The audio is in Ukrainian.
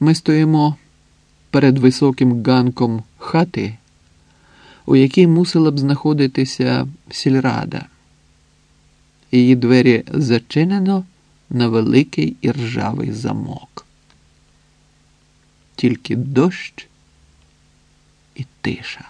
Ми стоїмо перед високим ганком хати, у якій мусила б знаходитися сільрада. Її двері зачинено на великий іржавий замок. Тільки дощ і тиша.